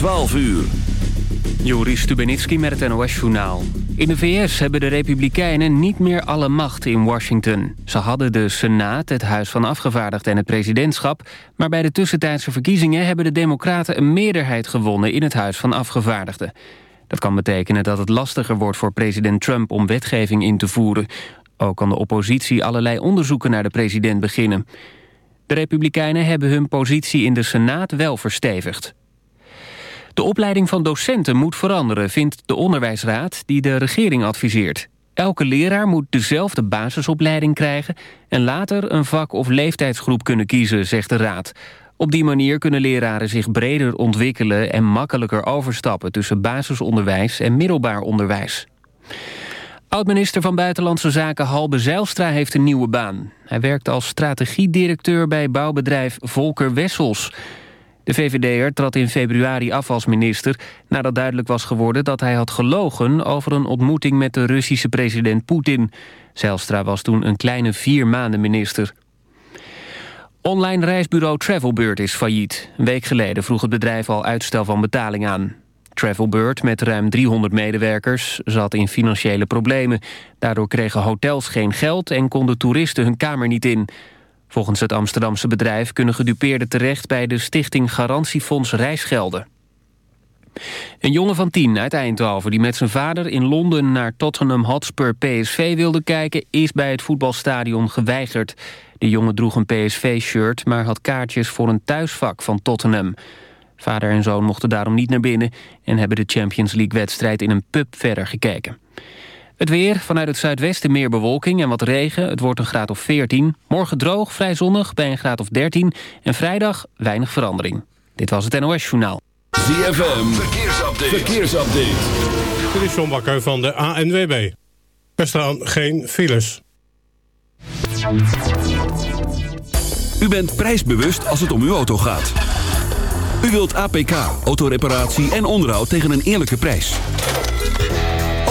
12 uur. Joris Stubenitski met het NOS-journaal. In de VS hebben de Republikeinen niet meer alle macht in Washington. Ze hadden de Senaat, het Huis van Afgevaardigden en het presidentschap... maar bij de tussentijdse verkiezingen hebben de Democraten een meerderheid gewonnen... in het Huis van Afgevaardigden. Dat kan betekenen dat het lastiger wordt voor president Trump om wetgeving in te voeren. Ook kan de oppositie allerlei onderzoeken naar de president beginnen. De Republikeinen hebben hun positie in de Senaat wel verstevigd. De opleiding van docenten moet veranderen, vindt de onderwijsraad die de regering adviseert. Elke leraar moet dezelfde basisopleiding krijgen... en later een vak- of leeftijdsgroep kunnen kiezen, zegt de raad. Op die manier kunnen leraren zich breder ontwikkelen... en makkelijker overstappen tussen basisonderwijs en middelbaar onderwijs. Oud-minister van Buitenlandse Zaken Halbe Zijlstra heeft een nieuwe baan. Hij werkt als strategiedirecteur bij bouwbedrijf Volker Wessels... De VVD'er trad in februari af als minister... nadat duidelijk was geworden dat hij had gelogen... over een ontmoeting met de Russische president Poetin. Zijlstra was toen een kleine vier maanden minister. Online reisbureau Travelbird is failliet. Een week geleden vroeg het bedrijf al uitstel van betaling aan. Travelbird, met ruim 300 medewerkers, zat in financiële problemen. Daardoor kregen hotels geen geld en konden toeristen hun kamer niet in... Volgens het Amsterdamse bedrijf kunnen gedupeerden terecht... bij de stichting Garantiefonds Reisgelden. Een jongen van tien uit Eindhoven die met zijn vader in Londen... naar Tottenham Hotspur PSV wilde kijken... is bij het voetbalstadion geweigerd. De jongen droeg een PSV-shirt... maar had kaartjes voor een thuisvak van Tottenham. Vader en zoon mochten daarom niet naar binnen... en hebben de Champions League-wedstrijd in een pub verder gekeken. Het weer, vanuit het zuidwesten meer bewolking en wat regen. Het wordt een graad of 14. Morgen droog, vrij zonnig, bij een graad of 13. En vrijdag weinig verandering. Dit was het NOS Journaal. ZFM, verkeersupdate. verkeersupdate. Dit is John Bakker van de ANWB. Er staan geen files. U bent prijsbewust als het om uw auto gaat. U wilt APK, autoreparatie en onderhoud tegen een eerlijke prijs.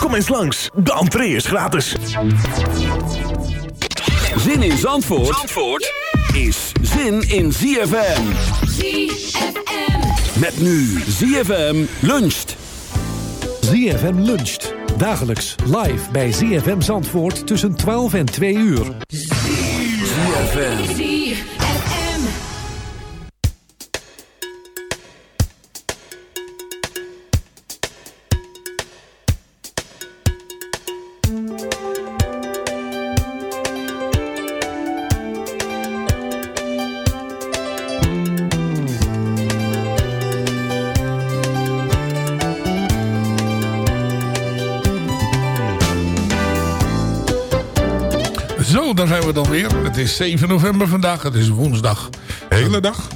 Kom eens langs, de entree is gratis. Zin in Zandvoort, Zandvoort is zin in ZFM. ZFM. Met nu ZFM luncht. ZFM luncht. Dagelijks live bij ZFM Zandvoort tussen 12 en 2 uur. ZFM. Is 7 november vandaag. Het is woensdag. De hele dag?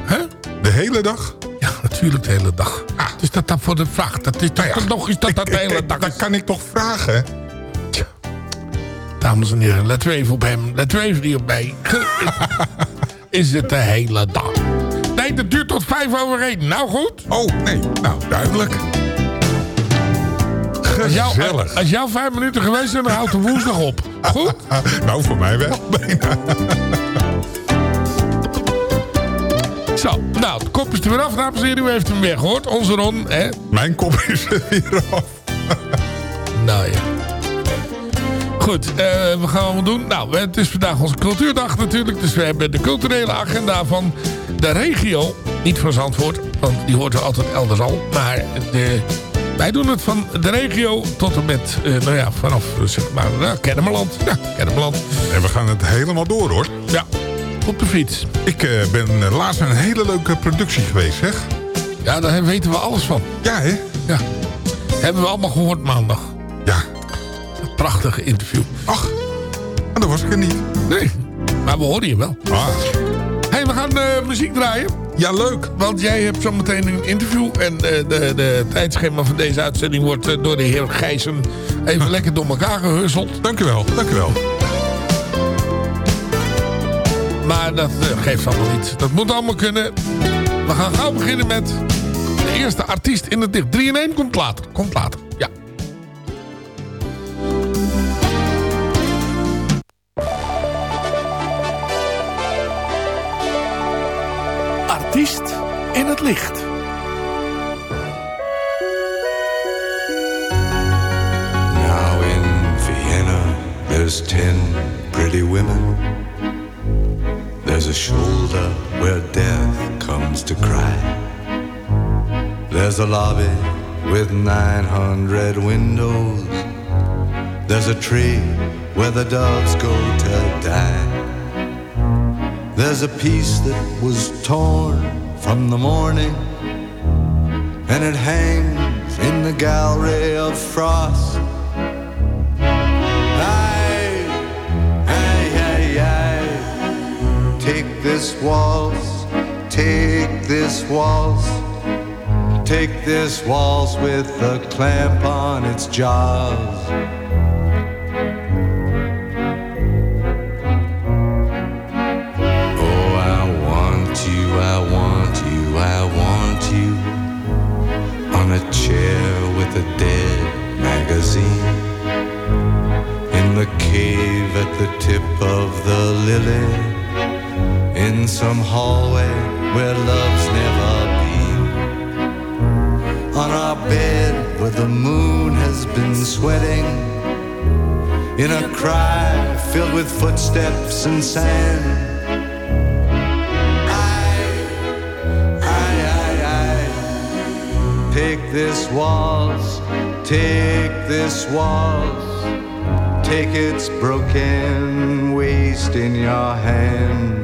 Hè? De hele dag? Ja, natuurlijk de hele dag. Dus dat dan voor de vraag. Dat is Nou ja, toch nog is dat dat de hele dag. Dat is. kan ik toch vragen? Dames en heren, let u even op hem. Let u even niet op mij. is het de hele dag. Nee, dat duurt tot vijf over één. Nou goed. Oh, nee. Nou, duidelijk. Als jou, als jou vijf minuten geweest zijn, dan houdt de woensdag op. Goed? nou, voor mij wel. Bijna. Zo, nou, de kop is er weer af, dames en heren. U heeft hem weer gehoord. Onze Ron, hè? Mijn kop is er weer af. Nou ja. Goed, eh, we gaan allemaal doen. Nou, het is vandaag onze cultuurdag natuurlijk. Dus we hebben de culturele agenda van de regio. Niet van Zandvoort, want die hoort er altijd elders al. Maar de, wij doen het van de regio tot en met, eh, nou ja, vanaf eh, zeg maar, nou, Kennemerland. Ja, Kennemerland. En we gaan het helemaal door hoor. Ja, op de fiets. Ik ben laatst een hele leuke productie geweest, zeg. Ja, daar weten we alles van. Ja, hè? Ja. Hebben we allemaal gehoord maandag. Ja. Een prachtige interview. Ach, en dat was ik er niet. Nee, maar we horen je wel. Ah. hey, we gaan muziek draaien. Ja, leuk. Want jij hebt zometeen een interview. En eh, de, de tijdschema van deze uitzending wordt eh, door de heer Gijzen even lekker door elkaar gehusseld. Dank u wel, dank u wel. Maar dat eh, geeft allemaal niet. Dat moet allemaal kunnen. We gaan gauw beginnen met de eerste artiest in het dicht. 3 in 1 komt later. Komt later, licht. Now in Vienna, there's ten pretty women. There's a shoulder where death comes to cry. There's a lobby with 900 windows. There's a tree where the doves go to die. There's a piece that was torn from the morning, and it hangs in the gallery of frost. Aye, aye, aye, aye. Take this waltz, take this waltz, take this waltz with a clamp on its jaws. Love's never been on our bed where the moon has been sweating in a cry filled with footsteps and sand Aye, aye, aye. Take this waltz, take this waltz, take its broken waist in your hand.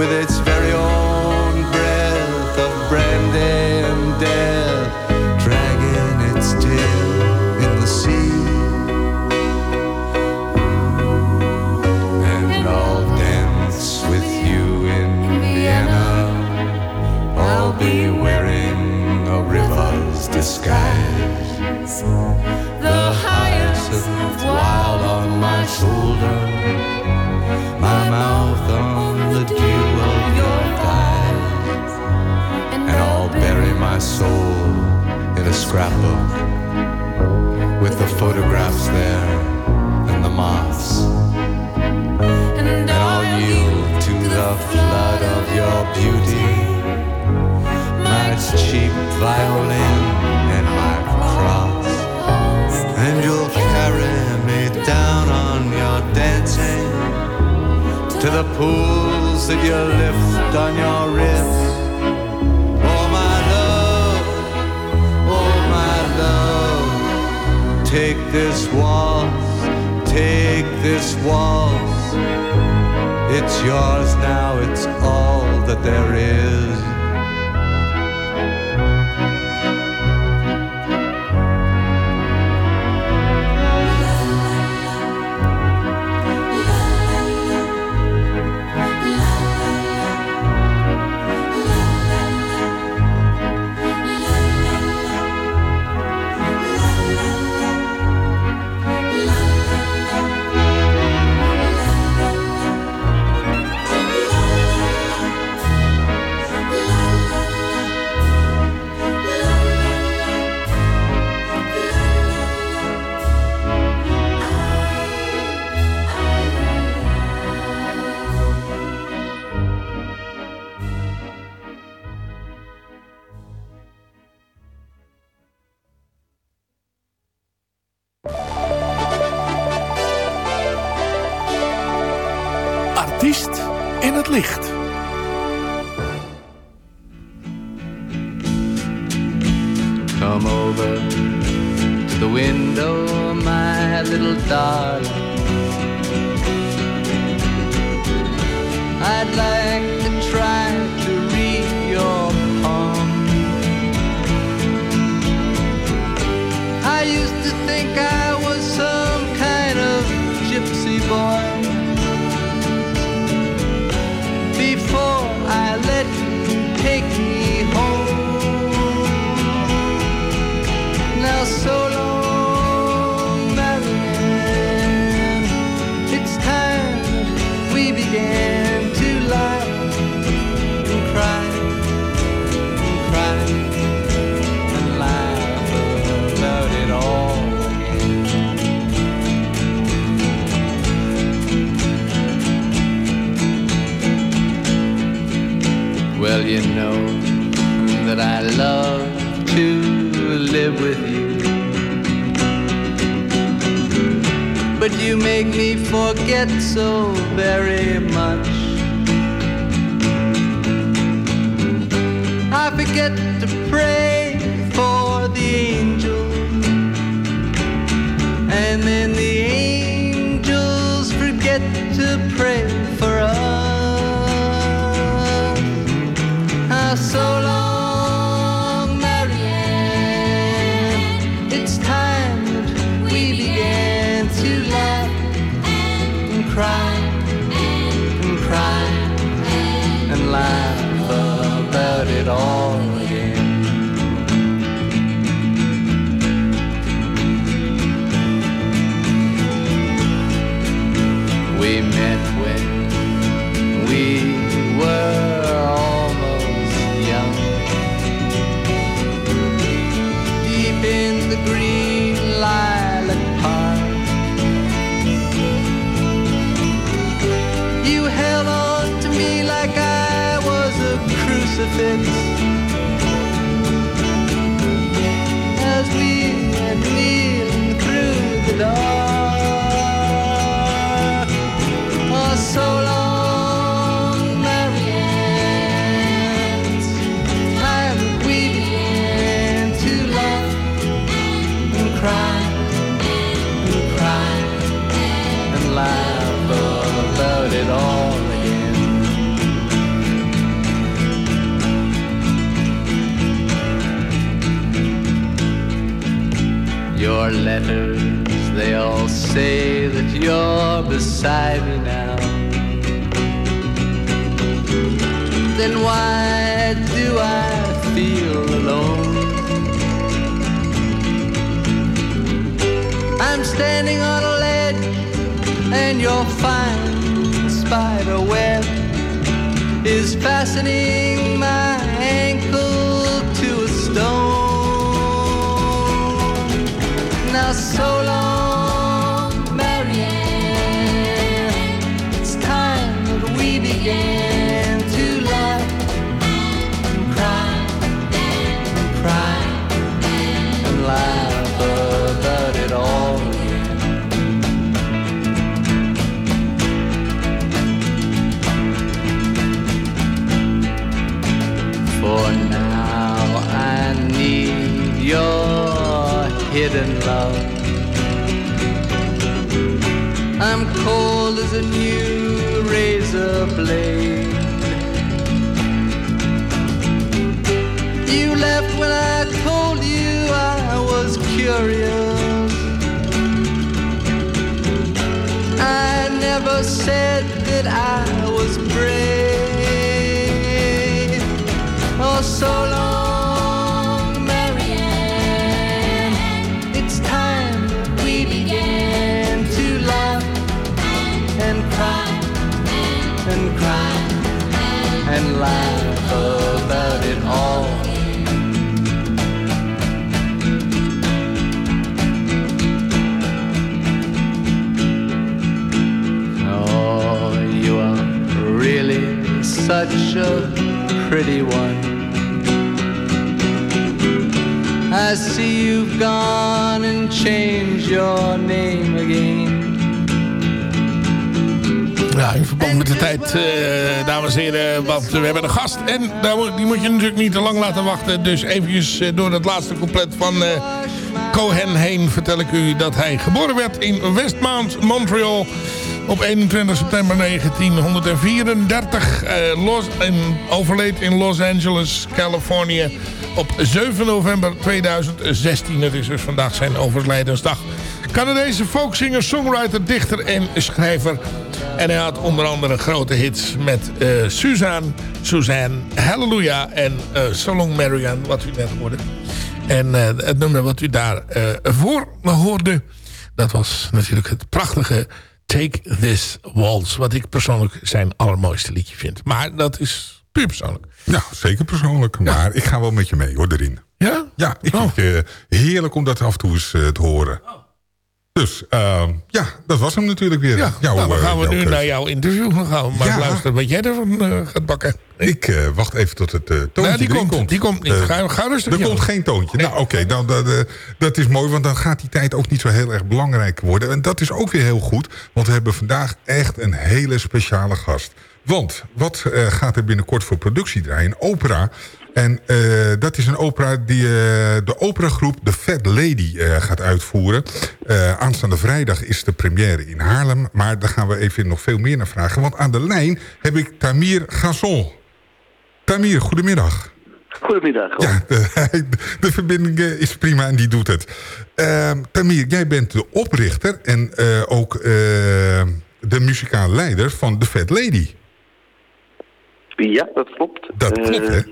with its very own breath of brandy and death, dragging its tail in the sea. And I'll dance with you in Vienna. I'll be wearing a river's disguise. The hyacinth wild on my shoulder. soul in a scrapbook with the photographs there and the moths. And all yield to the flood of your beauty. My cheap violin and my cross. And you'll carry me down on your dancing to the pools that you lift on your wrist Take this waltz, take this waltz. It's yours now, it's all that there is. get so very cry, we'll cry and laugh about it all again. Your letters, they all say that you're beside me now. Then why? I'm standing on a ledge, and your fine spider web is fastening my ankle to a stone. Now, so as a new razor blade. You left when I told you I was curious. I never said that I was brave. Oh, so and laugh about it all. Oh, you are really such a pretty one. I see you've gone and changed your name again. Ja, in verband met de tijd, eh, dames en heren, want we hebben een gast. En die moet je natuurlijk niet te lang laten wachten. Dus eventjes eh, door het laatste couplet van eh, Cohen heen vertel ik u dat hij geboren werd in Westmount, Montreal. Op 21 september 1934. eh, Los, en overleed in Los Angeles, Californië. Op 7 november 2016. Het is dus vandaag zijn overlijdensdag. Canadese folkzanger, songwriter, dichter en schrijver. En hij had onder andere grote hits met eh, Suzanne, Suzanne, Hallelujah en eh So Long Marianne, wat u net hoorde. En eh, het nummer wat u daar eh, voor hoorde, dat was natuurlijk het prachtige Take This Waltz. Wat ik persoonlijk zijn allermooiste liedje vind. Maar dat is puur persoonlijk. Ja, zeker persoonlijk. Maar ik ga wel met je mee hoor, erin. Ja? Ja, ik vind het heerlijk om dat af en toe eens eh, te horen. Dus ehm, ja, dat was hem natuurlijk weer. Ja, Jouw, nou, dan eh, gaan we nu keuze. naar jouw interview gaan. gaan we Maar Ja. luisteren wat jij ervan eh, gaat bakken. Ik eh, wacht even tot het eh toontje Nee, die komt, die komt niet. Ga, ga rustig. er komt geen toontje. Nou, oké, dan dat, eh, dat is mooi, want dan gaat die tijd ook niet zo heel erg belangrijk worden. En dat is ook weer heel goed, want we hebben vandaag echt een hele speciale gast. Want wat eh, gaat er binnenkort voor productie draaien? Een opera. En eh, dat is een opera die eh, de operagroep The Fat Lady gaat uitvoeren. Aanstaande vrijdag is de première in Haarlem. Maar daar gaan we even nog veel meer naar vragen. Want aan de lijn heb ik Tamir Gasson. Tamir, goedemiddag. Goedemiddag. Ja, de, de verbinding is prima en die doet het. Ehm, Tamir, jij bent de oprichter en ook de muzikale leider van The Fat Lady. Ja, dat klopt. Dat klopt, Eh, hè?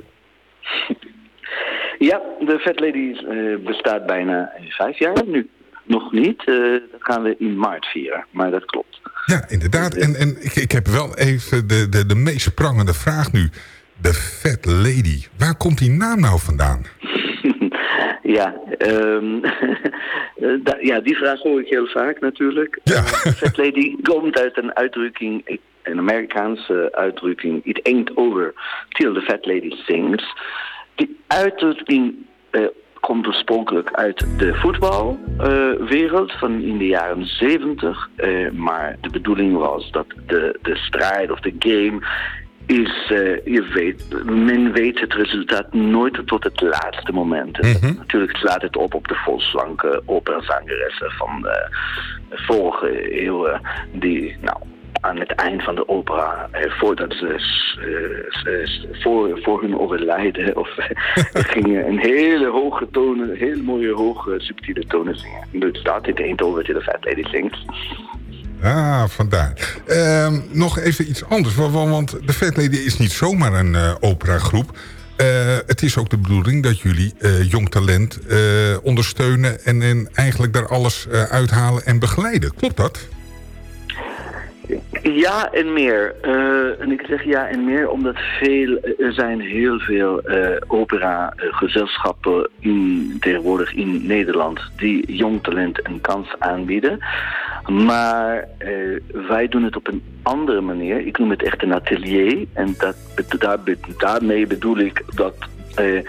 Ja, de Fat Lady eh, bestaat bijna vijf jaar nu. Nog niet. eh, dat gaan we in maart vieren. Maar dat klopt. Ja, inderdaad. En, en ik, ik heb wel even de, de, de meest prangende vraag nu. The Fat Lady. Waar komt die naam nou vandaan? ja, ehm, eh, ja, die vraag hoor ik heel vaak natuurlijk. Ja. Fat Lady komt uit een uitdrukking, een Amerikaanse uitdrukking. It ain't over till the Fat Lady sings. Die uitdrukking eh, komt oorspronkelijk uit de voetbalwereld van in de jaren zeventig. eh, maar de bedoeling was dat de, de strijd of de game is, eh, je weet, men weet het resultaat nooit tot het laatste moment. Natuurlijk slaat het op op de volslanke operazangeressen van de vorige eeuwen, die nou, aan het eind van de opera, eh, voordat ze eh, s- voor, voor hun overlijden, of gingen een hele hoge tonen, hele mooie hoge subtiele tonen zingen. Dus dat dit ain't over to the fat lady sings. Ah, vandaar. Ehm, nog even iets anders. wa- wa- Want The Fat Lady is niet zomaar een eh, operagroep. eh, het is ook de bedoeling dat jullie eh, jong talent eh, ondersteunen... En, en eigenlijk daar alles eh, uithalen en begeleiden. Klopt dat? Ja en meer. Eh, en ik zeg ja en meer omdat veel, er zijn heel veel eh opera-gezelschappen in, tegenwoordig in Nederland die jong talent een kans aanbieden. Maar eh, wij doen het op een andere manier. Ik noem het echt een atelier. En dat, daar, daarmee bedoel ik dat eh,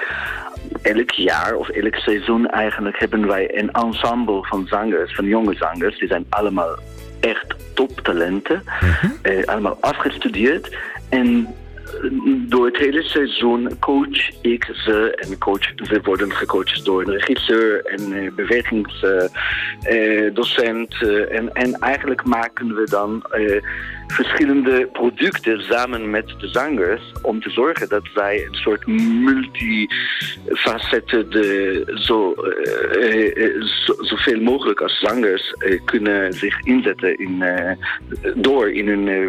elk jaar of elk seizoen eigenlijk hebben wij een ensemble van zangers, van jonge zangers. Die zijn allemaal echt toptalenten. eh, allemaal afgestudeerd. En door het hele seizoen coach ik ze en coach, ze worden gecoacht door een regisseur en eh, bewegingsdocent. eh, en, en eigenlijk maken we dan eh, verschillende producten samen met de zangers om te zorgen dat zij een soort multifacetten de, zo, eh, eh, zo, zoveel mogelijk als zangers eh, kunnen zich inzetten in, eh, door in hun eh,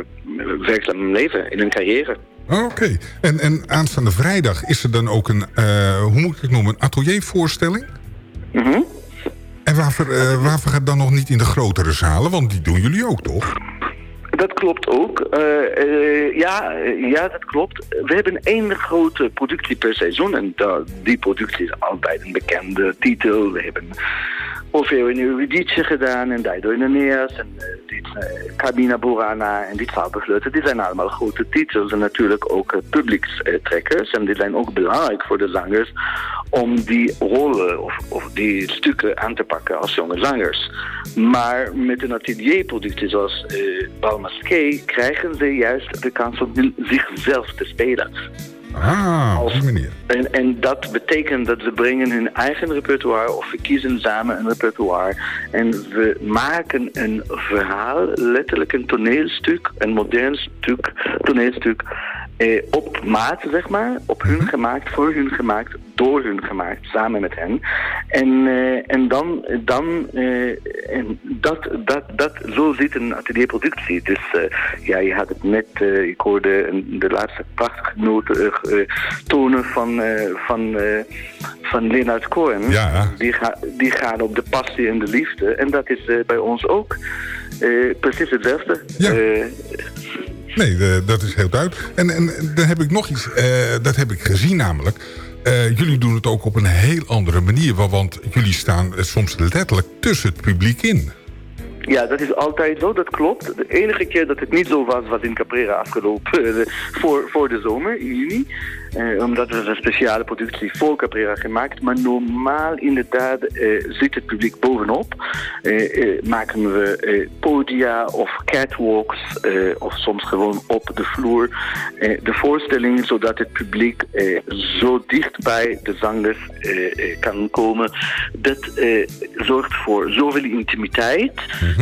werkzame leven, in hun carrière. Oh, Oké. En, en aanstaande vrijdag is er dan ook een, eh, hoe moet ik het noemen, een ateliervoorstelling? Mhm. En waarvoor, eh, waarvoor gaat dan nog niet in de grotere zalen? Want die doen jullie ook, toch? Dat klopt ook. Eh, eh, ja, eh, ja, dat klopt. We hebben één grote productie per seizoen. En die productie is altijd een bekende titel. We hebben Orfeo in Eurydice gedaan en Dido in Aeneas en dit, Cabina Burana en dit Vadervleuten. Die zijn allemaal grote titels en natuurlijk ook publiekstrekkers. En die zijn ook belangrijk voor de zangers om die rollen of, of die stukken aan te pakken als jonge zangers. Maar met een atelierproductie zoals eh Balmasqué krijgen ze juist de kans om zichzelf te spelen. Ah, op die manier. En, en dat betekent dat ze brengen hun eigen repertoire of we kiezen samen een repertoire. En we maken een verhaal, letterlijk een toneelstuk, een modern stuk, toneelstuk, eh, op maat, zeg maar. Op hun gemaakt, voor hun gemaakt, door hun gemaakt, samen met hen. En, eh, en dan, dan eh, en dat, dat, dat, zo zit een atelierproductie. Dus eh, ja, je had het net, eh, ik hoorde een- de laatste prachtige noten, eh, tonen van, eh, van, eh, van Leonard Cohen. Ja. Die, ga, die gaan op de passie en de liefde. En dat is eh, bij ons ook eh, precies hetzelfde. Ja. Nee, dat is heel duidelijk. En, en dan heb ik nog iets, eh, dat heb ik gezien namelijk. Eh, jullie doen het ook op een heel andere manier. wa- Want jullie staan soms letterlijk tussen het publiek in. Ja, dat is altijd zo, dat klopt. De enige keer dat het niet zo was, was in Caprera afgelopen eh, voor, voor de zomer, in juni. Eh, omdat we een speciale productie voor Caprera gemaakt. Maar normaal inderdaad eh, zit het publiek bovenop. Eh, eh, maken we eh, podia of catwalks eh, of soms gewoon op de vloer. eh, de voorstelling zodat het publiek eh, zo dicht bij de zangers kan komen. Dat eh, zorgt voor zoveel intimiteit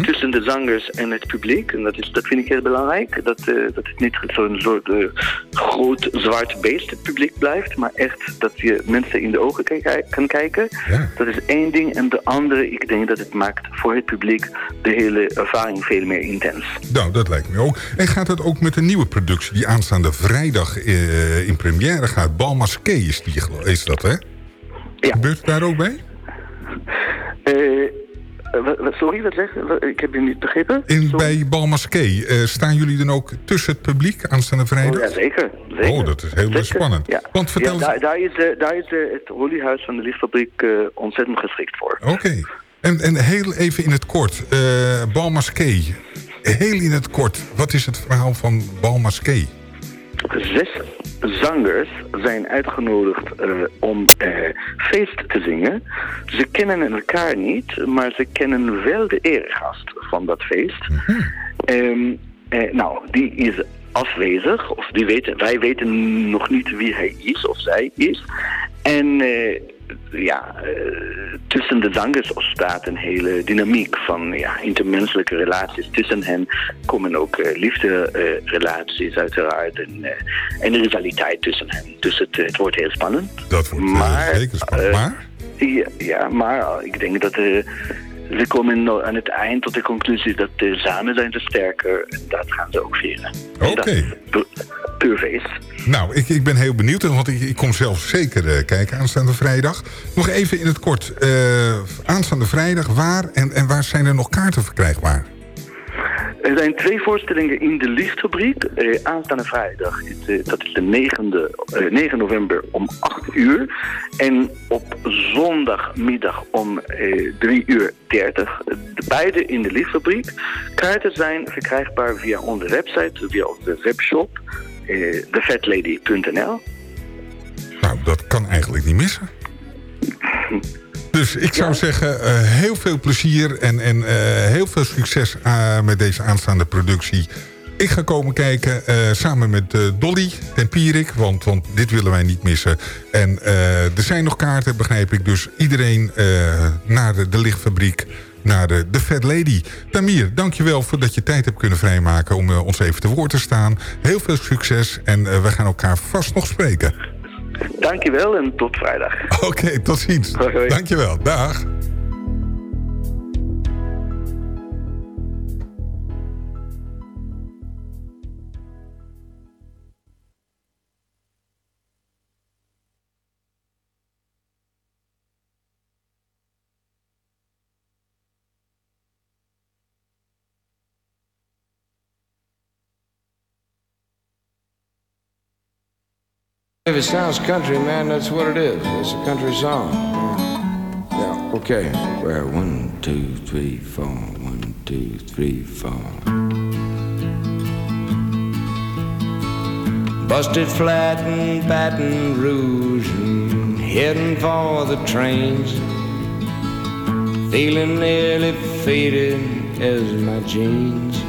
tussen de zangers en het publiek. En dat, is, dat vind ik heel belangrijk. Dat, eh, dat het niet zo'n soort eh, groot zwart beest publiek blijft. Maar echt dat je mensen in de ogen kan, ki- kan kijken. Dat is één ding. En de andere, ik denk dat het maakt voor het publiek de hele ervaring veel meer intens. Nou, dat lijkt me ook. En gaat het ook met een nieuwe productie die aanstaande vrijdag eh, in première gaat? Balmasqué is, die, is dat, hè? Ja. Gebeurt het daar ook bij? Wat- sorry, wat zeg Ik heb je niet begrepen. In, bij Balmasqué eh, staan jullie dan ook tussen het publiek aanstaande vrijdag? Oh, ja, zeker. zeker. Oh, dat is heel Zeker. spannend. Ja. Want vertel Ja, eens- daar, daar is, eh, daar is eh, het oliehuis van de lichtfabriek eh, ontzettend geschikt voor. Oké. En, en heel even in het kort. eh Balmasqué. Heel in het kort. Wat is het verhaal van Balmasqué? Zes zangers zijn uitgenodigd eh, om eh, feest te zingen. Ze kennen elkaar niet, maar ze kennen wel de eregast van dat feest. Ehm, eh, nou, die is afwezig, of die weten, wij weten nog niet wie hij is of zij is. En eh, ja, eh, tussen de zangers ontstaat een hele dynamiek van ja, intermenselijke relaties. Tussen hen komen ook eh, liefderelaties uiteraard en, eh, en de rivaliteit tussen hen. Dus het, het wordt heel spannend. Dat wordt Maar, zeker spannend. maar? Ja, ja, maar ik denk dat we komen aan het eind tot de conclusie dat de samen zijn te sterker. En dat gaan ze ook vieren. Oké. Okay. Puur feest. Nou, ik, ik ben heel benieuwd, want ik, ik kom zelf zeker eh, kijken aanstaande vrijdag. Nog even in het kort. Eh, aanstaande vrijdag, waar en, en waar zijn er nog kaarten verkrijgbaar? Er zijn twee voorstellingen in de Lichtfabriek. Uh, aanstaande vrijdag, is, dat is de 9e, 9 eh, november om 8 uur. En op zondagmiddag om eh, 3 uur 30. beide in de Lichtfabriek. Kaarten zijn verkrijgbaar via onze website, via onze webshop, thefatlady.nl. Nou, dat kan eigenlijk niet missen. Dus ik zou zeggen, eh, heel veel plezier en, en eh, heel veel succes eh, met deze aanstaande productie. Ik ga komen kijken samen met Dolly en Pierik, want, want dit willen wij niet missen. En er zijn nog kaarten, begrijp ik. Dus iedereen naar de, lichtfabriek naar de, de Fat Lady. Tamir, dankjewel voor dat je tijd hebt kunnen vrijmaken om ons even te woord te staan. Heel veel succes en we gaan elkaar vast nog spreken. Dankjewel en tot vrijdag. Oké, tot ziens. Dankjewel. Dag. If it sounds country, man, that's what it is. It's a country song. Yeah, okay. Well, one, two, three, four. One, two, three, four. Busted flat in Baton Rouge and heading for the trains. Feeling nearly faded as my jeans.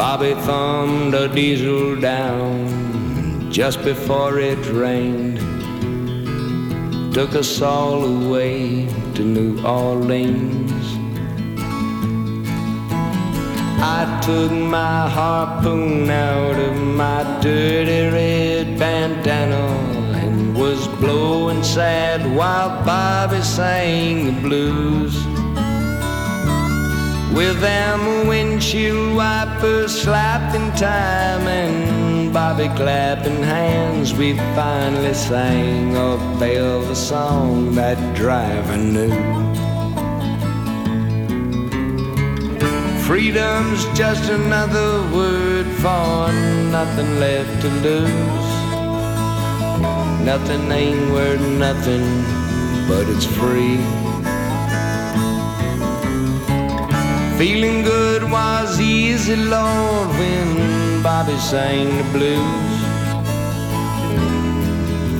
Bobby thumbed a diesel down just before it rained. Took us all away to New Orleans. I took my harpoon out of my dirty red bandana and was blowing sad while Bobby sang the blues. With them windshield wipers slapping time and Bobby clapping hands, we finally sang a Belva song that driver knew. Freedom's just another word for nothing left to lose. Nothing ain't worth nothing, but it's free. Feeling good was easy, Lord, when Bobby sang the blues.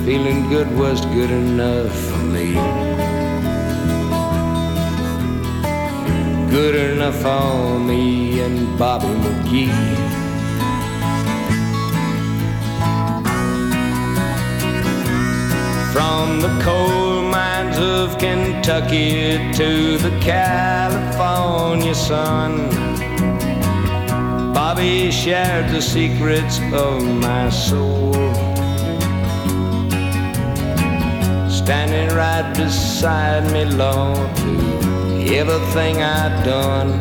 Feeling good was good enough for me. Good enough for me and Bobby McGee. From the cold of Kentucky to the California sun. Bobby shared the secrets of my soul. Standing right beside me, Lord, everything I'd done.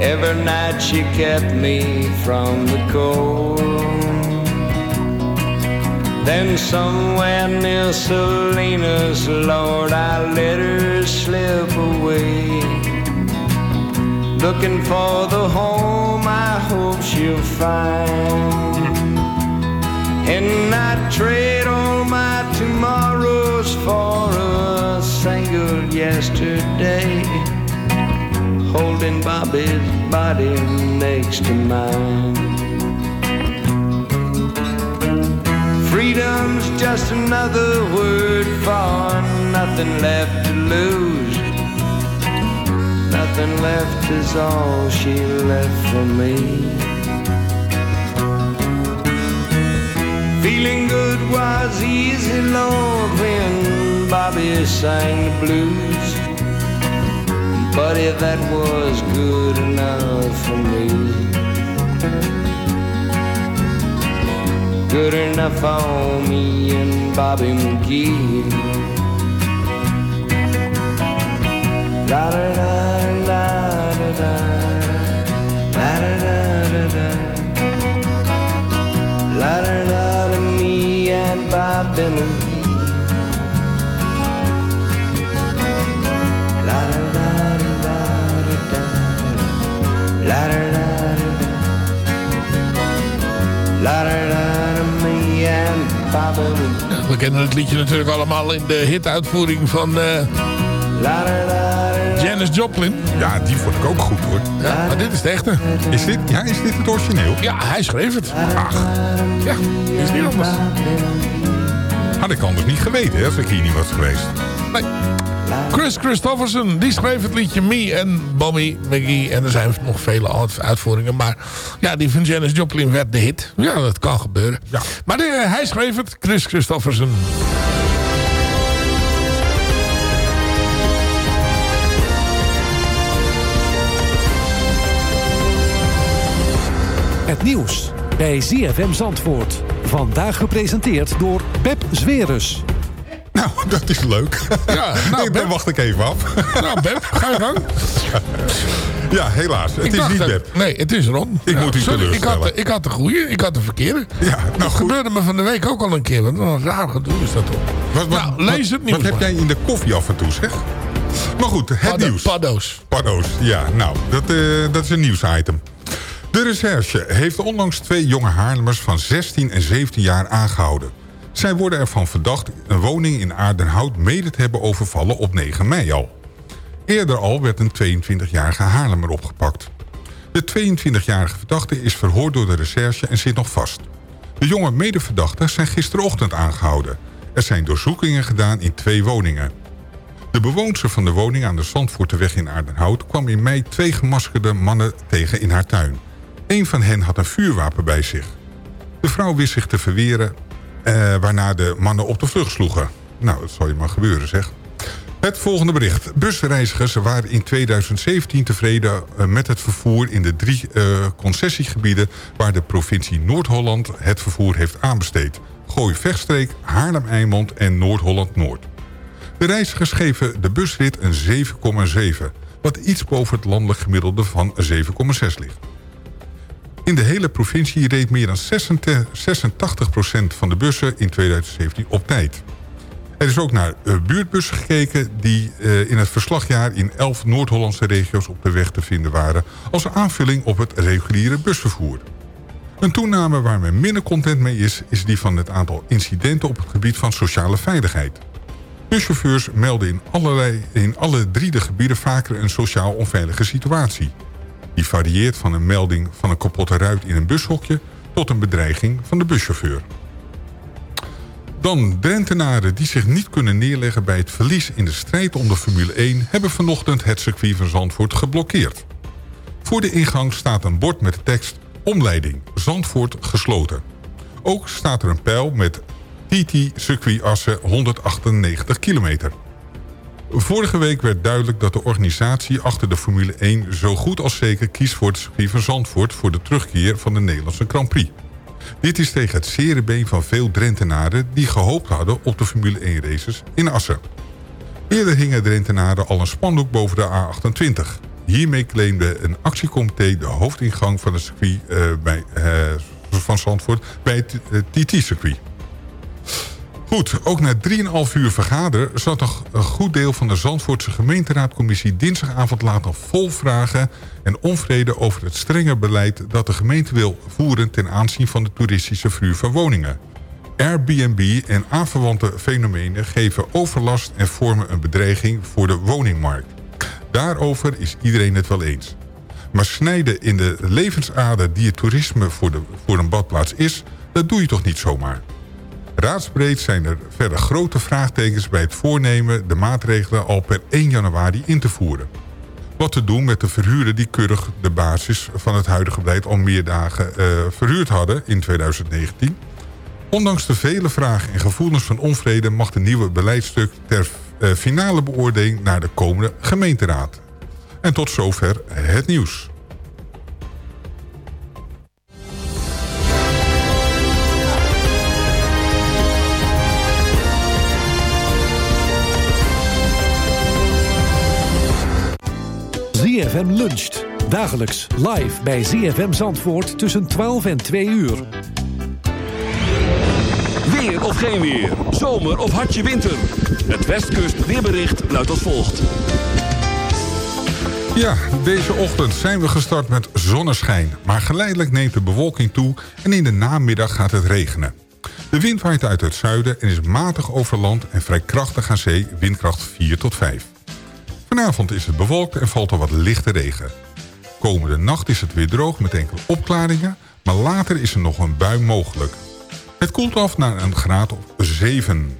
Every night she kept me from the cold. Then somewhere near Selena's, Lord, I let her slip away. Looking for the home I hope she'll find. And I trade all my tomorrows for a single yesterday. Holding Bobby's body next to mine. freedom's just another word for nothing left to lose. Nothing left is all she left for me. Feeling good was easy, Lord, when Bobby sang the blues. Buddy, that was good enough for me. good enough for me and Bobby McGee. La da da da da da la da da da da la da da da me and Bobby McGee. We kennen het liedje natuurlijk allemaal in de hituitvoering van da. Janis Joplin. Ja, die vond ik ook goed hoor. Ja, maar dit is de echte. Is dit, ja, is dit het origineel? Ja, hij schreef het. Ach, ja, is niet anders. Had ik anders niet geweten hè, als ik hier niet was geweest. Nee. Chris Christofferson, die schreef het liedje Me en Bobby McGee. En er zijn nog vele uit- uitvoeringen. Maar ja, die van Janis Joplin werd de hit. Ja, dat kan gebeuren. Ja. Maar eh, hij schreef het, Chris Christofferson. Het nieuws bij ZFM Zandvoort. Vandaag gepresenteerd door Pep Zwerus. Nou, dat is leuk. Ja, nou, Dan wacht ik even af. Nou, Beb, ga je gang. Ja, helaas. Het Ik is niet dat- Beb. Nee, het is Ron. Ik moet u sorry, ik had, ik had de goede, ik had de verkeerde. Ja, nou dat goed. gebeurde me van de week ook al een keer. Wat een raar gedoe is dat toch. Wat, wat, nou, lees het nieuws Wat heb jij in de koffie af en toe, zeg? Maar goed, het Paddo- nieuws. Paddo's. Paddo's, ja. Nou, dat, eh, dat is een nieuwsitem. De recherche heeft onlangs twee jonge Haarlemmers van 16 en 17 jaar aangehouden. Zij worden ervan verdacht een woning in Aardenhout mede te hebben overvallen op 9 mei al. Eerder al werd een 22-jarige Haarlemmer opgepakt. De 22-jarige verdachte is verhoord door de recherche en zit nog vast. De jonge medeverdachten zijn gisterochtend aangehouden. Er zijn doorzoekingen gedaan in twee woningen. De bewoonster van de woning aan de Zandvoorteweg in Aardenhout... kwam in mei twee gemaskerde mannen tegen in haar tuin. Een van hen had een vuurwapen bij zich. De vrouw wist zich te verweren, eh, waarna de mannen op de vlucht sloegen. Nou, dat zal je maar gebeuren, zeg. Het volgende bericht. Busreizigers waren in 2017 tevreden eh, met het vervoer in de drie eh, concessiegebieden... waar de provincie Noord-Holland het vervoer heeft aanbesteed. Gooi-Vechtstreek, Haarlem-Eimond en Noord-Holland-Noord. De reizigers geven de busrit een 7,7... wat iets boven het landelijk gemiddelde van 7,6 ligt. In de hele provincie reed meer dan 86% van de bussen in 2017 op tijd. Er is ook naar eh, buurtbussen gekeken die eh, in het verslagjaar in 11 Noord-Hollandse regio's op de weg te vinden waren... als aanvulling op het reguliere busvervoer. Een toename waar men minder content mee is... is die van het aantal incidenten op het gebied van sociale veiligheid. Buschauffeurs melden in, allerlei, in alle drie de gebieden vaker een sociaal onveilige situatie. Die varieert van een melding van een kapotte ruit in een bushokje... tot een bedreiging van de buschauffeur. Dan Drentenaren die zich niet kunnen neerleggen bij het verlies in de strijd om de Formule 1... hebben vanochtend het circuit van Zandvoort geblokkeerd. Voor de ingang staat een bord met de tekst Omleiding, Zandvoort gesloten. Ook staat er een pijl met TT circuitassen 198 kilometer. Vorige week werd duidelijk dat de organisatie achter de Formule 1... zo goed als zeker kiest voor het circuit van Zandvoort... voor de terugkeer van de Nederlandse Grand Prix. Dit is tegen het zere van veel Drentenaren... die gehoopt hadden op de Formule 1 races in Assen. Eerder hingen Drentenaren al een spandoek boven de A28. Hiermee claimde een actiecomité de hoofdingang van het circuit eh, bij, eh, van Zandvoort... bij het eh, TT-circuit. Goed, ook na 3,5 uur vergaderen... zat nog een goed deel van de Zandvoortse gemeenteraadcommissie... dinsdagavond later vol vragen en onvrede over het strenge beleid... dat de gemeente wil voeren ten aanzien van de toeristische verhuur van woningen. Airbnb en aanverwante fenomenen geven overlast... en vormen een bedreiging voor de woningmarkt. Daarover is iedereen het wel eens. Maar snijden in de levensader die het toerisme voor, de, voor een badplaats is... dat doe je toch niet zomaar. Raadsbreed zijn er verder grote vraagtekens bij het voornemen... de maatregelen al per 1 januari in te voeren. Wat te doen met de verhuurder die keurig de basis van het huidige beleid... al meer dagen eh, verhuurd hadden in 2019... Ondanks de vele vragen en gevoelens van onvrede... mag de nieuwe beleidstuk ter eh, finale beoordeling naar de komende gemeenteraad. En tot zover het nieuws. ZFM luncht. Dagelijks live bij ZFM Zandvoort tussen 12 en 2 uur. Weer of geen weer. Zomer of hartje winter. Het Westkust weerbericht luidt als volgt. Ja, deze ochtend zijn we gestart met zonneschijn. Maar geleidelijk neemt de bewolking toe en in de namiddag gaat het regenen. De wind waait uit het zuiden en is matig over land en vrij krachtig aan zee, windkracht 4 tot 5. Vanavond is het bewolkt en valt er wat lichte regen. Komende nacht is het weer droog met enkele opklaringen, maar later is er nog een bui mogelijk. Het koelt af naar een graad of 7.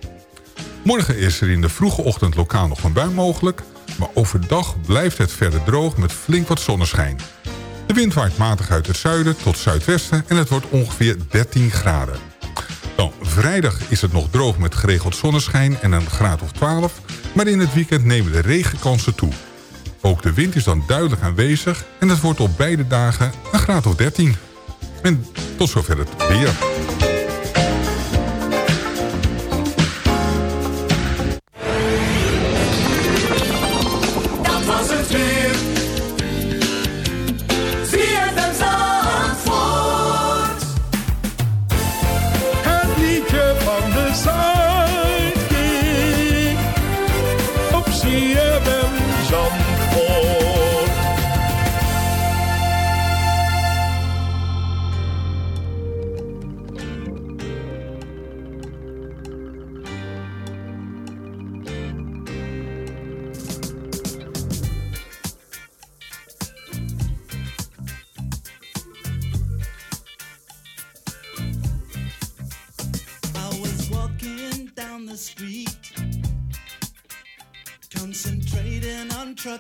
Morgen is er in de vroege ochtend lokaal nog een bui mogelijk... maar overdag blijft het verder droog met flink wat zonneschijn. De wind waait matig uit het zuiden tot zuidwesten en het wordt ongeveer 13 graden. Dan vrijdag is het nog droog met geregeld zonneschijn en een graad of 12... maar in het weekend nemen de regenkansen toe. Ook de wind is dan duidelijk aanwezig en het wordt op beide dagen een graad of 13. En tot zover het weer.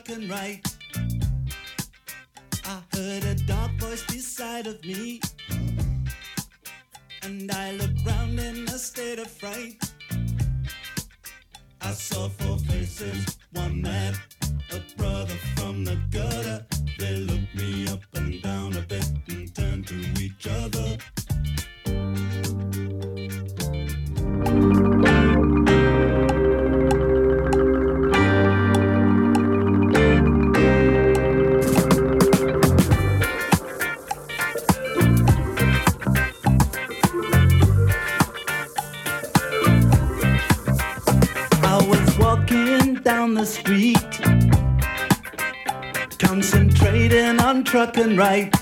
Right. I heard a dark voice beside of me, and I looked round in a state of fright. I saw four faces, one man, a brother from the gutter. They looked me up right.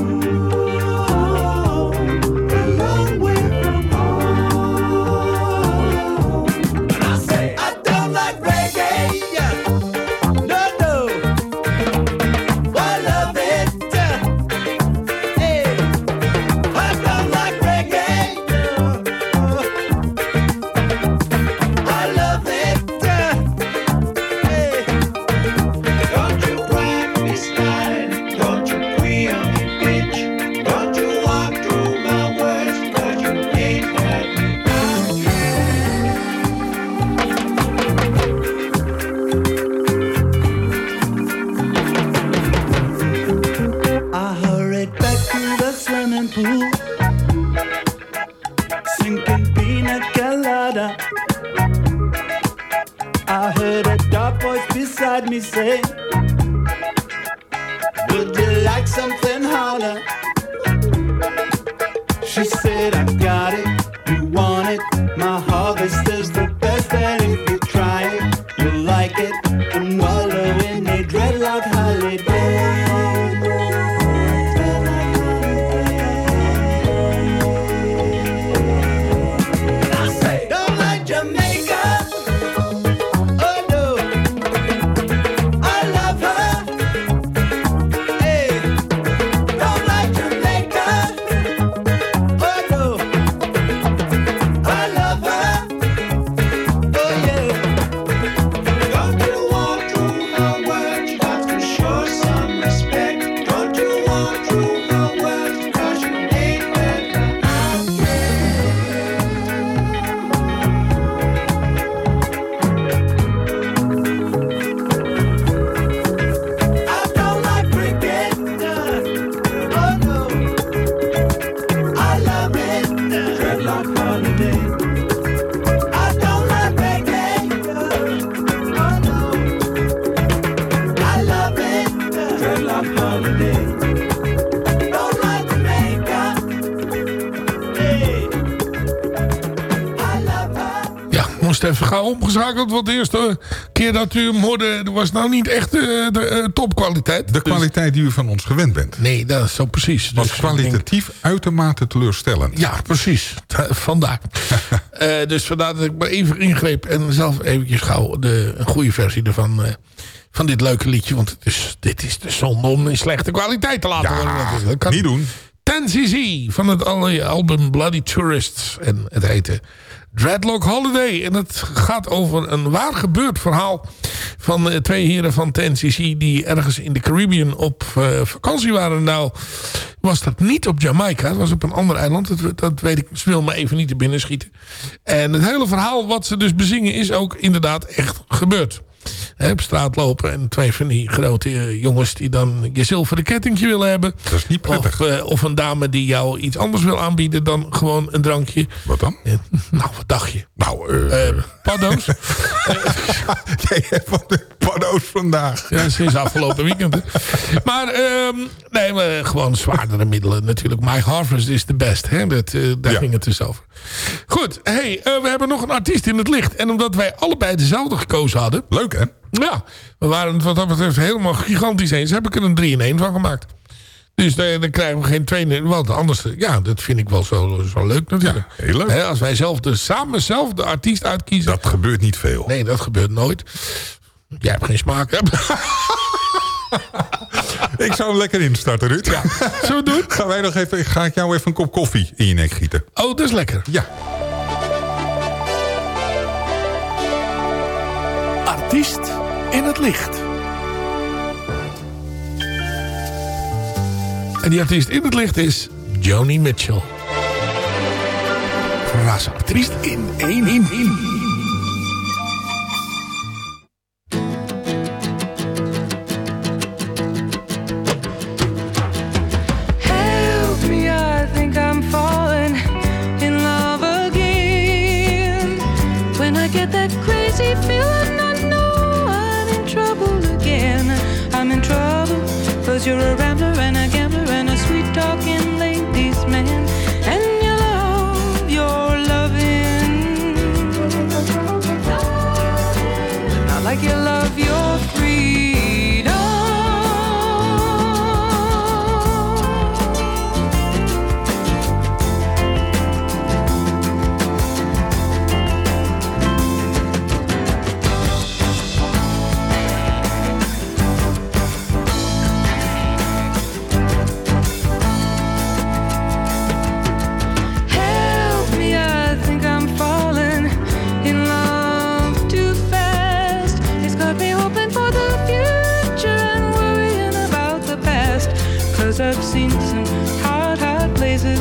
Omgeschakeld. Want de eerste keer dat u hem hoorde... was nou niet echt eh, de eh, topkwaliteit. De kwaliteit die u van ons gewend bent. Nee, dat is zo precies. Was Dus kwalitatief uitermate teleurstellend. Ja, precies. Vandaar. Eh, dus vandaar dat ik maar even ingreep en zelf eventjes gauw de, een goede versie ervan... van dit leuke liedje. Want het is, dit is de zonde om in slechte kwaliteit te laten horen. natuurlijk. Dat kan niet doen. 10cc van het al- album Bloody Tourists. En het heette Dreadlock Holiday. En het gaat over een waar gebeurd verhaal van eh, twee heren van 10cc... die ergens in de Caribbean op eh, vakantie waren. Nou, was dat niet op Jamaica. Het was op een ander eiland. Dat, dat weet ik. Ze wil me even niet te binnen schieten. En het hele verhaal wat ze dus bezingen is ook inderdaad echt gebeurd. Hè, op straat lopen en twee van die grote eh, jongens die dan je zilveren kettingje willen hebben. Dat is niet prettig. Of, eh, of een dame die jou iets anders wil aanbieden dan gewoon een drankje. Wat dan? nou, wat dacht je? Nou, eh... Eh, paddo's. Jij hebt wat de paddo's vandaag. Ja, sinds afgelopen weekend. Maar, ehm, nee, maar gewoon zwaardere middelen natuurlijk. My Harvest is the best. Hè? Dat, eh, daar Ja. ging het dus over. Goed, hey, eh, we hebben nog een artiest in het licht. En omdat wij allebei dezelfde gekozen hadden... Leuk, hè? Ja, we waren het wat dat betreft helemaal gigantisch eens. Heb ik er een 3 in 1 van gemaakt. Dus dan, dan krijgen we geen 2 Want anders, ja, dat vind ik wel zo, zo leuk natuurlijk. heel leuk. Als wij zelf de, samen zelf de artiest uitkiezen. Dat gebeurt niet veel. Nee, dat gebeurt nooit. Jij hebt geen smaak, hè? Ik zou hem lekker instarten, Ruud. Ja. Zullen we doen? Gaan wij nog even, ga ik jou even een kop koffie in je nek gieten? Oh, dat is lekker. Ja. Artiest in het licht. En die artiest in het licht is Joni Mitchell. Verrassend. Artiest in één in in.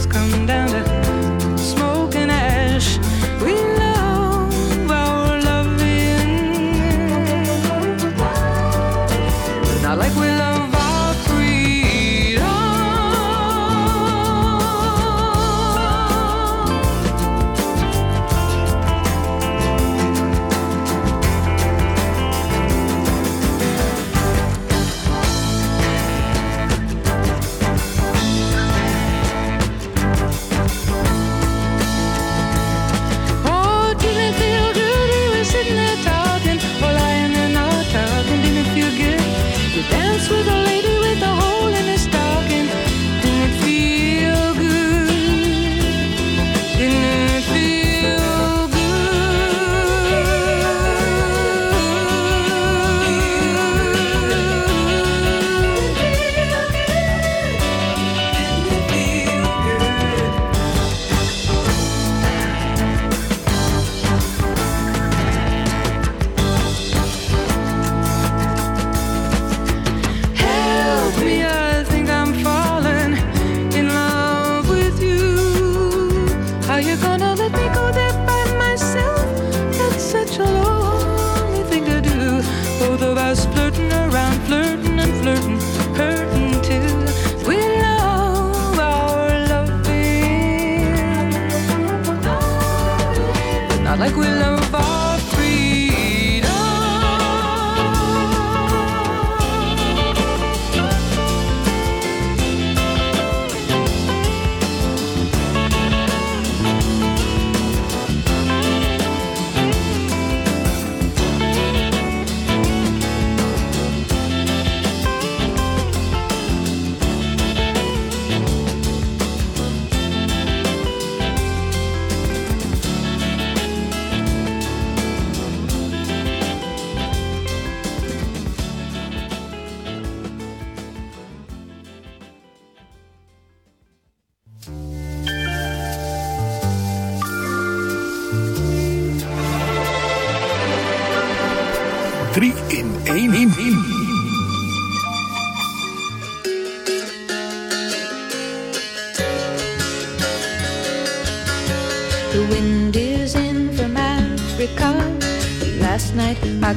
Come down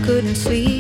couldn't sleep.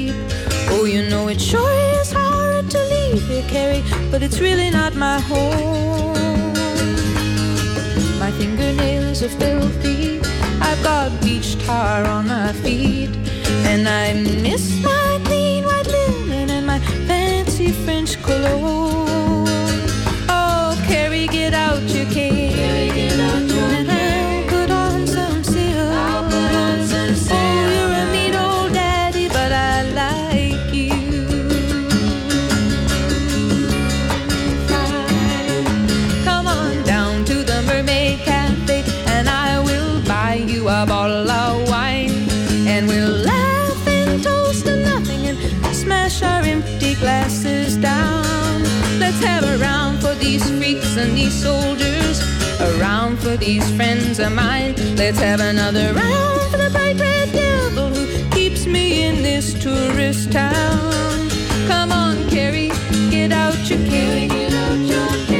These soldiers, around for these friends of mine. Let's have another round for the bright red devil who keeps me in this tourist town. Come on, Carrie, get out your cane.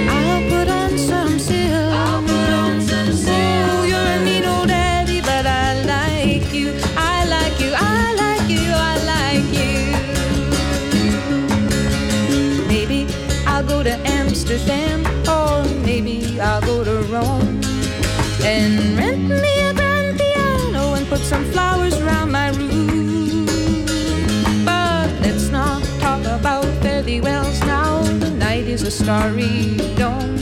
I'll put on some silk. Oh, you're a mean old daddy, but I like you. I like you. I like you. I like you. Maybe I'll go to Amsterdam, or maybe I'll go to Rome and rent me a grand piano and put some flowers around my room. But let's not talk about fairly wells now. The night is a starry dome,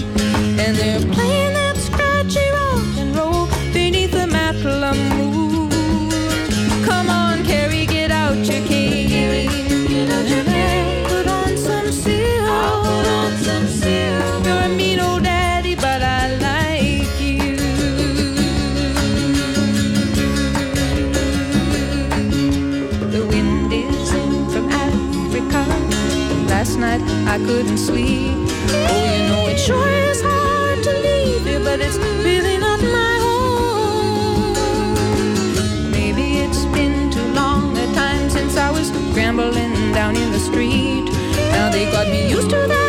and they're playing that scratchy rock and roll beneath the Matla moon. Come on, Carrie, get out your cane. And Put on night I couldn't sleep. Oh, you know it sure is hard to leave here, but it's really not my home. Maybe it's been too long a time since I was scrambling down in the street. Now they got me used to that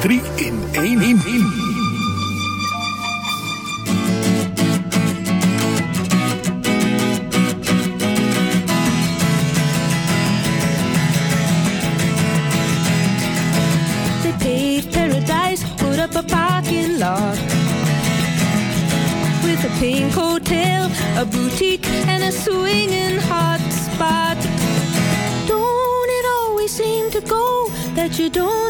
3 in 1 in 1. pink hotel, a boutique, and a swinging hot spot. Don't it always seem to go that you don't?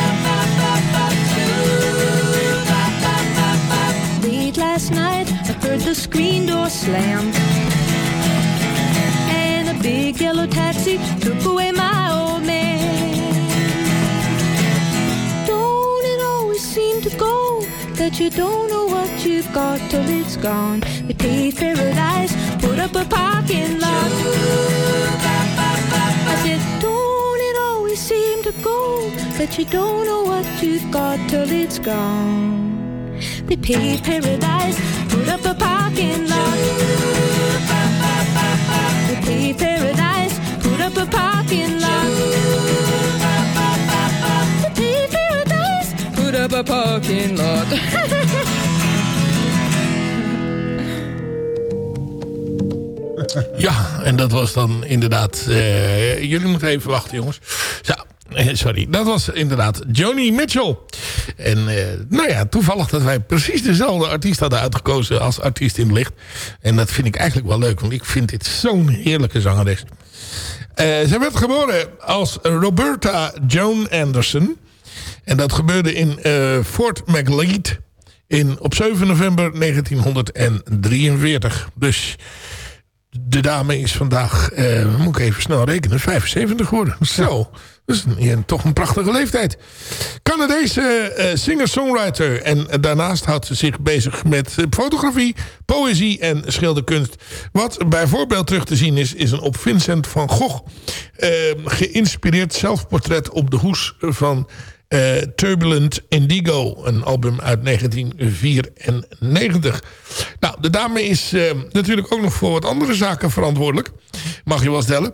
the screen door slammed. And a big yellow taxi took away my old man. Don't it always seem to go that you don't know what you've got till it's gone? They paved paradise, put up a parking lot. I said, don't it always seem to go that you don't know what you've got till it's gone? They paved paradise, put up a parking lot. They paved paradise, put up a parking lot. They paved paradise, put up a parking lot. Ja, en dat was dan inderdaad... eh, jullie moeten even wachten, jongens. Zo, eh, sorry. Dat was inderdaad Joni Mitchell. En eh, nou ja, toevallig dat wij precies dezelfde artiest hadden uitgekozen als artiest in licht. En dat vind ik eigenlijk wel leuk, want ik vind dit zo'n heerlijke zangeres. Eh zij werd geboren als Roberta Joan Anderson. En dat gebeurde in eh, Fort McLeod in, op 7 november 1943. Dus de dame is vandaag, eh, moet ik even snel rekenen, 75 geworden. Zo, dat is een, een- toch een prachtige leeftijd. Canadese eh, singer-songwriter. En daarnaast houdt ze zich bezig met eh, fotografie, poëzie en schilderkunst. Wat bijvoorbeeld terug te zien is, is een op Vincent van Gogh eh, geïnspireerd zelfportret op de hoes van eh, Turbulent Indigo. Een album uit 1994. Nou, de dame is eh, natuurlijk ook nog voor wat andere zaken verantwoordelijk. Mag je wel stellen.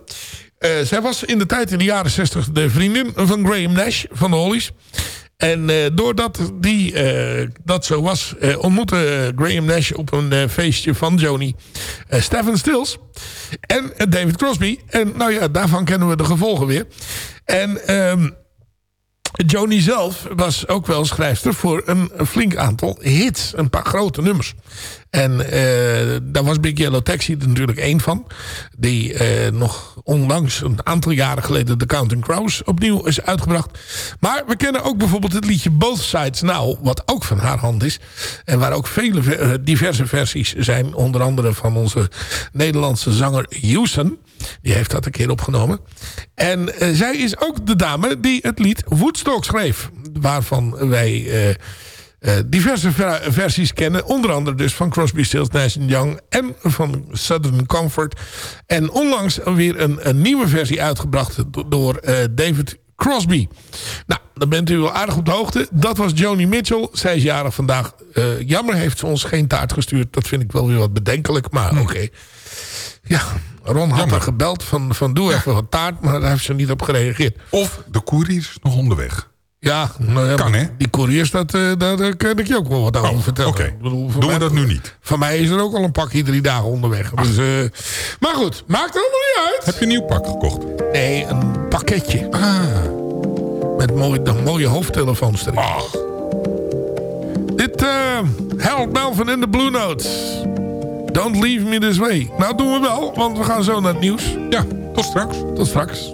Eh, zij was in de tijd in de jaren 60 de vriendin van Graham Nash van de Hollies. En doordat die, dat zo was, ontmoette Graham Nash op een feestje van Joni Stephen Stills en David Crosby. En nou ja, daarvan kennen we de gevolgen weer. En ehm Joni zelf was ook wel schrijfster voor een flink aantal hits. Een paar grote nummers. En eh, daar was Big Yellow Taxi er natuurlijk één van. Die eh, nog onlangs, een aantal jaren geleden... de Counting Crows opnieuw is uitgebracht. Maar we kennen ook bijvoorbeeld het liedje Both Sides Now... wat ook van haar hand is. En waar ook vele eh, diverse versies zijn. Onder andere van onze Nederlandse zanger Houston. Die heeft dat een keer opgenomen. En zij is ook de dame die het lied Woodstock schreef. Waarvan wij diverse ver- versies kennen. Onder andere dus van Crosby, Stills, Nash Young en van Southern Comfort. En onlangs weer een, een nieuwe versie uitgebracht do- door eh, David Crosby. Nou, dan bent u wel aardig op de hoogte. Dat was Joni Mitchell. Zij is jarig vandaag. Eh, jammer heeft ze ons geen taart gestuurd. Dat vind ik wel weer wat bedenkelijk, maar oké. Ja, Ron had er gebeld van, van doe even wat taart, maar daar heeft ze niet op gereageerd. Of de koerier is nog onderweg. Ja, nou ja, Kan, hè? Die couriers, dat, eh, daar eh, kan ik je ook wel wat over vertellen. oké. Bedoel, voor Doen we mij- dat nu niet? Van mij is er ook al een pakje drie dagen onderweg. Dus, eh, maar goed, maakt er allemaal niet uit. Heb je een nieuw pak gekocht? Nee, een pakketje. Ah. Met mooie, de mooie hoofdtelefoons erin. Dit eh Harold Melvin in de Blue Notes. Don't leave me this way. Nou, doen we wel, want we gaan zo naar het nieuws. Ja, tot straks. Tot straks.